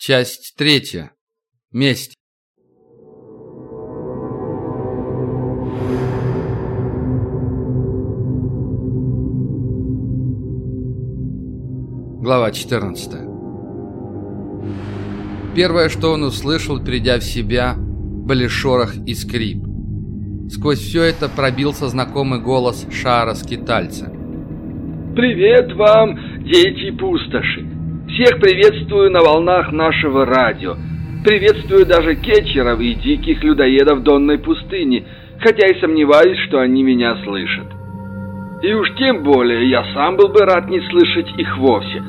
Часть третья. Месть. Глава 14. Первое, что он услышал, придя в себя, были шорох и скрип. Сквозь все это пробился знакомый голос Шара-скитальца. «Привет вам, дети пустоши! Всех приветствую на волнах нашего радио. Приветствую даже кетчеров и диких людоедов Донной пустыни, хотя и сомневаюсь, что они меня слышат. И уж тем более я сам был бы рад не слышать их вовсе.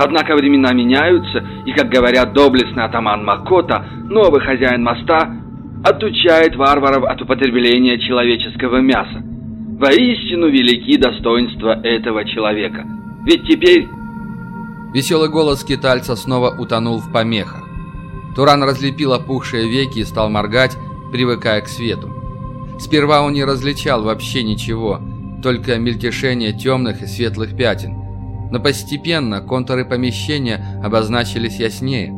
Однако времена меняются, и, как говорят доблестный атаман Макота, новый хозяин моста отучает варваров от употребления человеческого мяса. Воистину велики достоинства этого человека. Ведь теперь Веселый голос китальца снова утонул в помехах. Туран разлепил опухшие веки и стал моргать, привыкая к свету. Сперва он не различал вообще ничего, только мельтешение темных и светлых пятен. Но постепенно контуры помещения обозначились яснее.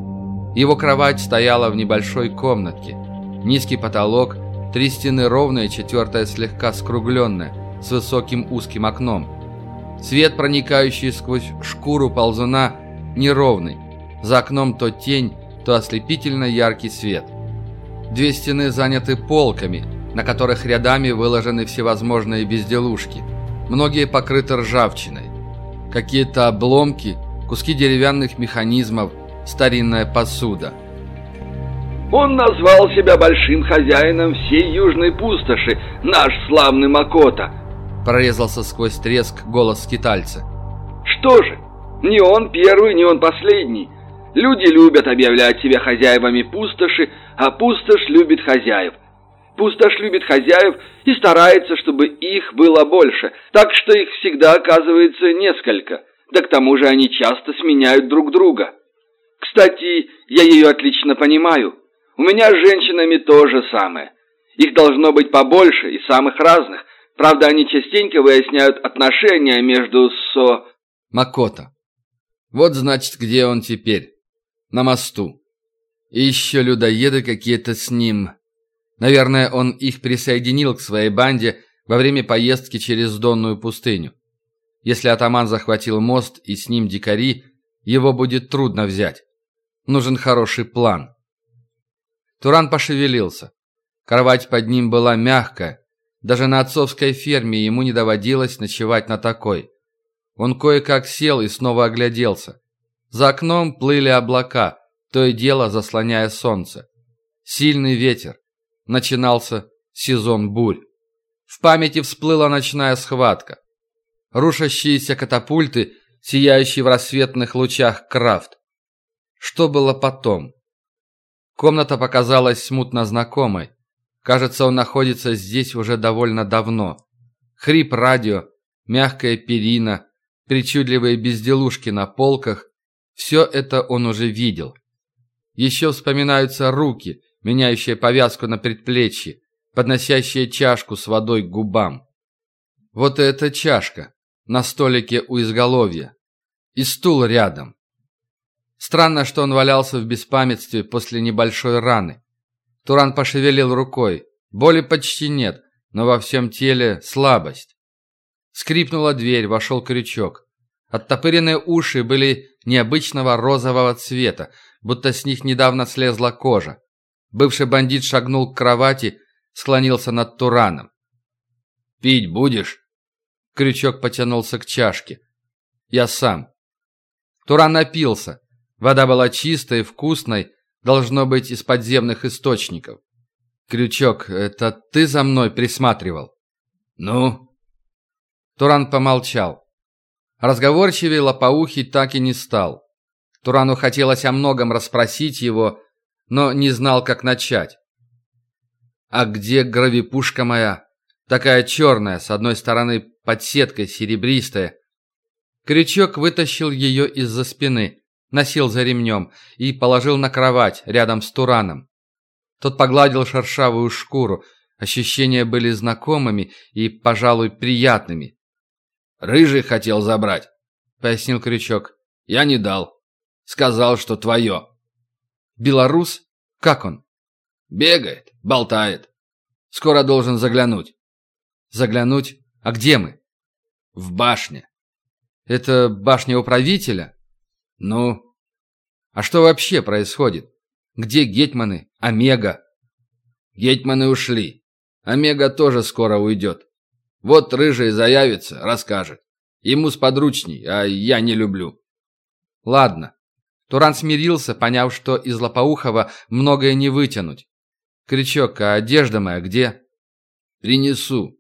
Его кровать стояла в небольшой комнатке. Низкий потолок, три стены ровные, четвертая слегка скругленная, с высоким узким окном. Свет, проникающий сквозь шкуру ползуна, неровный. За окном то тень, то ослепительно яркий свет. Две стены заняты полками, на которых рядами выложены всевозможные безделушки. Многие покрыты ржавчиной. Какие-то обломки, куски деревянных механизмов, старинная посуда. он назвал себя большим хозяином всей южной пустоши, наш славный Макота. Прорезался сквозь треск голос скитальца. Что же, не он первый, не он последний. Люди любят объявлять себя хозяевами пустоши, а пустошь любит хозяев. Пустошь любит хозяев и старается, чтобы их было больше, так что их всегда оказывается несколько. Да к тому же они часто сменяют друг друга. Кстати, я ее отлично понимаю. У меня с женщинами то же самое. Их должно быть побольше и самых разных. Правда, они частенько выясняют отношения между со... Макота. Вот значит, где он теперь. На мосту. И еще людоеды какие-то с ним. Наверное, он их присоединил к своей банде во время поездки через Донную пустыню. Если атаман захватил мост и с ним дикари, его будет трудно взять. Нужен хороший план. Туран пошевелился. Кровать под ним была мягкая. Даже на отцовской ферме ему не доводилось ночевать на такой. Он кое-как сел и снова огляделся. За окном плыли облака, то и дело заслоняя солнце. Сильный ветер. Начинался сезон бурь. В памяти всплыла ночная схватка. Рушащиеся катапульты, сияющие в рассветных лучах крафт. Что было потом? Комната показалась смутно знакомой. Кажется, он находится здесь уже довольно давно. Хрип радио, мягкая перина, причудливые безделушки на полках – все это он уже видел. Еще вспоминаются руки, меняющие повязку на предплечье, подносящие чашку с водой к губам. Вот эта чашка на столике у изголовья. И стул рядом. Странно, что он валялся в беспамятстве после небольшой раны. Туран пошевелил рукой. Боли почти нет, но во всем теле слабость. Скрипнула дверь, вошел крючок. Оттопыренные уши были необычного розового цвета, будто с них недавно слезла кожа. Бывший бандит шагнул к кровати, склонился над Тураном. «Пить будешь?» Крючок потянулся к чашке. «Я сам». Туран напился. Вода была чистой, вкусной, должно быть из подземных источников. «Крючок, это ты за мной присматривал?» «Ну?» Туран помолчал. Разговорчивее лопоухий так и не стал. Турану хотелось о многом расспросить его, но не знал, как начать. «А где гравипушка моя? Такая черная, с одной стороны под сеткой серебристая». Крючок вытащил ее из-за спины, носил за ремнем и положил на кровать рядом с Тураном. Тот погладил шершавую шкуру. Ощущения были знакомыми и, пожалуй, приятными. «Рыжий хотел забрать», — пояснил Крючок. «Я не дал. Сказал, что твое». Белорус? Как он? Бегает, болтает. Скоро должен заглянуть. Заглянуть? А где мы? В башне. Это башня управителя? Ну? А что вообще происходит? Где гетманы? Омега? Гетманы ушли. Омега тоже скоро уйдет. Вот рыжий заявится, расскажет. Ему сподручней, а я не люблю. Ладно. Туран смирился, поняв, что из Лопоухова многое не вытянуть. Крючок, а одежда моя где? Принесу.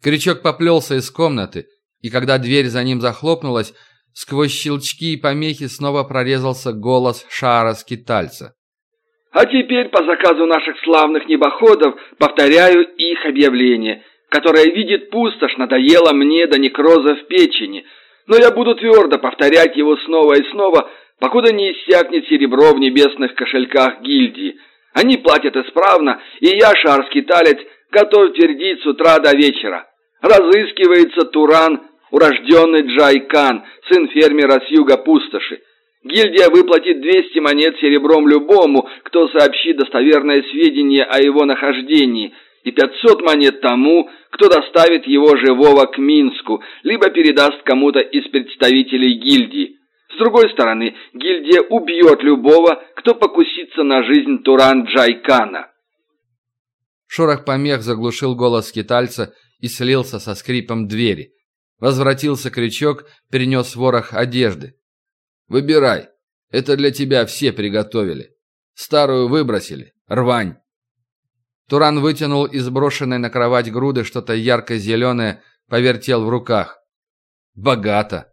Крючок поплелся из комнаты, и когда дверь за ним захлопнулась, сквозь щелчки и помехи снова прорезался голос шара-скитальца. А теперь по заказу наших славных небоходов повторяю их объявление, которое видит пустошь, надоело мне до некроза в печени, но я буду твердо повторять его снова и снова, покуда не иссякнет серебро в небесных кошельках гильдии. Они платят исправно, и я, шарский талец, готов твердить с утра до вечера. Разыскивается Туран, урожденный Джайкан, сын фермера с юга пустоши. Гильдия выплатит 200 монет серебром любому, кто сообщит достоверное сведения о его нахождении, и 500 монет тому, кто доставит его живого к Минску, либо передаст кому-то из представителей гильдии. С другой стороны, гильдия убьет любого, кто покусится на жизнь Туран Джайкана. Шорох помех заглушил голос скитальца и слился со скрипом двери. Возвратился крючок, перенес ворох одежды. Выбирай. Это для тебя все приготовили. Старую выбросили. Рвань. Туран вытянул из брошенной на кровать груды что-то ярко-зеленое, повертел в руках. Богато.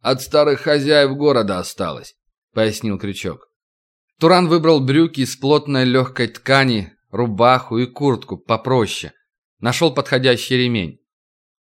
От старых хозяев города осталось, пояснил Крючок. Туран выбрал брюки из плотной легкой ткани, рубаху и куртку попроще. Нашел подходящий ремень.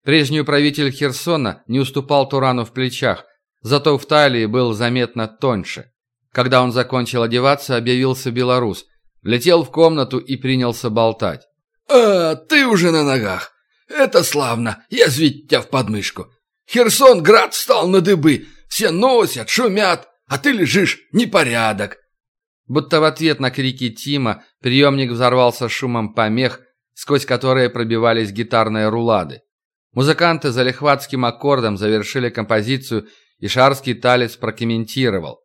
Прежний управитель Херсона не уступал Турану в плечах, Зато в талии был заметно тоньше. Когда он закончил одеваться, объявился белорус. Влетел в комнату и принялся болтать. «А, ты уже на ногах. Это славно. Я звить тебя в подмышку. Херсон град встал на дыбы. Все носят, шумят, а ты лежишь непорядок». Будто в ответ на крики Тима приемник взорвался шумом помех, сквозь которые пробивались гитарные рулады. Музыканты за лихватским аккордом завершили композицию и шарский талец прокомментировал.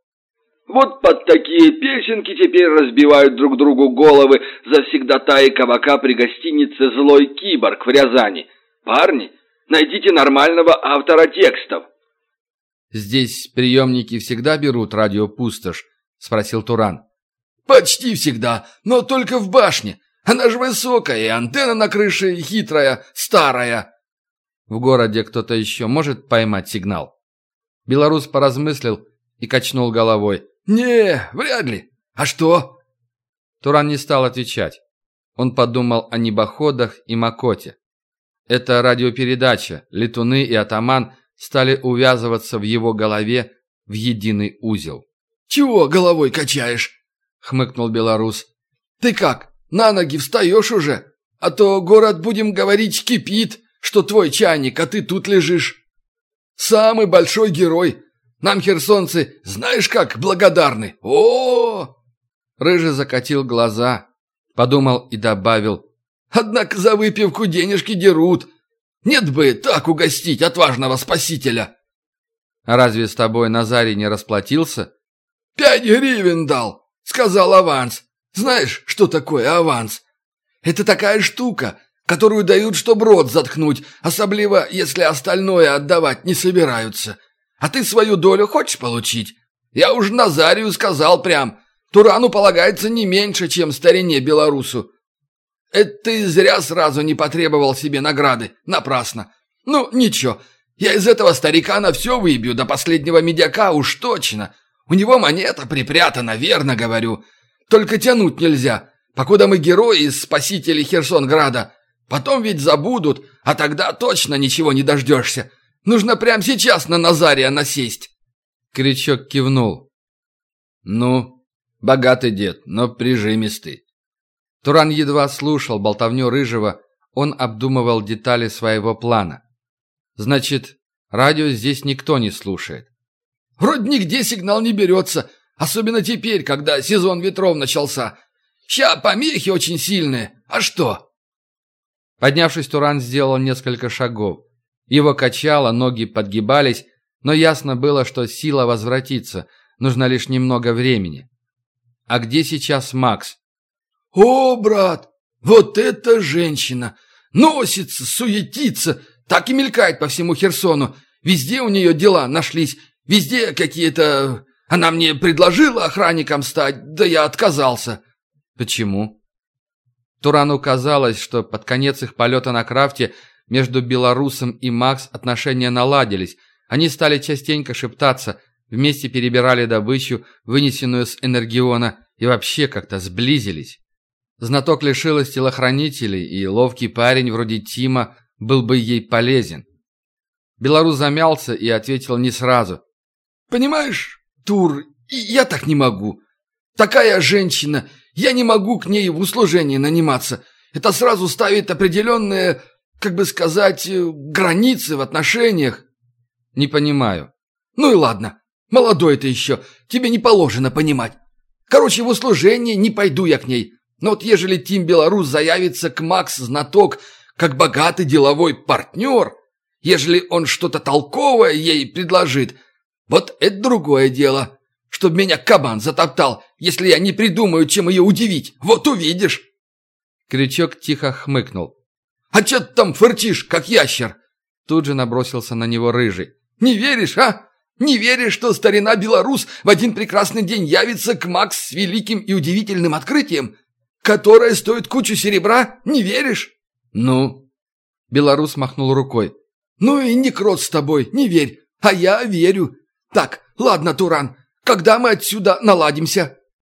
Вот под такие песенки теперь разбивают друг другу головы завсегдатаи кабака при гостинице «Злой киборг» в Рязани. Парни, найдите нормального автора текстов. «Здесь приемники всегда берут радиопустошь?» — спросил Туран. «Почти всегда, но только в башне. Она же высокая, и антенна на крыше хитрая, старая». «В городе кто-то еще может поймать сигнал?» Белорус поразмыслил и качнул головой. «Не, вряд ли. А что?» Туран не стал отвечать. Он подумал о небоходах и Макоте. Эта радиопередача, летуны и атаман стали увязываться в его голове в единый узел. «Чего головой качаешь?» — хмыкнул белорус. «Ты как, на ноги встаешь уже? А то город, будем говорить, кипит, что твой чайник, а ты тут лежишь». Самый большой герой. Нам, херсонцы, знаешь как благодарны? О, Рыжий закатил глаза, подумал и добавил. Однако за выпивку денежки дерут. Нет бы так угостить отважного спасителя. А разве с тобой Назарий не расплатился? Пять гривен дал, сказал аванс. Знаешь, что такое аванс? Это такая штука, которую дают, чтобы рот заткнуть, особливо, если остальное отдавать не собираются. А ты свою долю хочешь получить? Я уж Назарию сказал прям, Турану полагается не меньше, чем старине белорусу. Это ты зря сразу не потребовал себе награды, напрасно. Ну, ничего, я из этого старика на все выбью, до последнего медяка уж точно. У него монета припрятана, верно говорю. Только тянуть нельзя, покуда мы герои из спасителей Херсонграда. Потом ведь забудут, а тогда точно ничего не дождешься. Нужно прямо сейчас на Назария насесть. Крючок кивнул. Ну, богатый дед, но прижимистый. Туран едва слушал болтовню Рыжего, он обдумывал детали своего плана. Значит, радио здесь никто не слушает. Вроде нигде сигнал не берется, Особенно теперь, когда сезон ветров начался. Ща помехи очень сильные. А что?» Поднявшись, Туран сделал несколько шагов. Его качало, ноги подгибались, но ясно было, что сила возвратится, нужно лишь немного времени. «А где сейчас Макс?» «О, брат, вот эта женщина! Носится, суетится, так и мелькает по всему Херсону. Везде у нее дела нашлись, везде какие-то... Она мне предложила охранником стать, да я отказался». «Почему?» Турану казалось, что под конец их полета на крафте между белорусом и Макс отношения наладились. Они стали частенько шептаться, вместе перебирали добычу, вынесенную с Энергиона, и вообще как-то сблизились. Знаток лишилась телохранителей, и ловкий парень вроде Тима был бы ей полезен. Белорус замялся и ответил не сразу. «Понимаешь, Тур, я так не могу. Такая женщина, я не могу к ней в услужении наниматься. Это сразу ставит определенные, как бы сказать, границы в отношениях». «Не понимаю». «Ну и ладно, молодой ты еще, тебе не положено понимать. Короче, в услужение не пойду я к ней». Но вот ежели Тим Белорус заявится к Макс знаток, как богатый деловой партнер, ежели он что-то толковое ей предложит, вот это другое дело. Чтоб меня кабан затоптал, если я не придумаю, чем ее удивить. Вот увидишь. Крючок тихо хмыкнул. «А чё ты там фырчишь, как ящер?» Тут же набросился на него рыжий. «Не веришь, а? Не веришь, что старина белорус в один прекрасный день явится к Макс с великим и удивительным открытием? которая стоит кучу серебра? Не веришь?» «Ну?» Белорус махнул рукой. «Ну и не крот с тобой, не верь, а я верю. Так, ладно, Туран, когда мы отсюда наладимся?»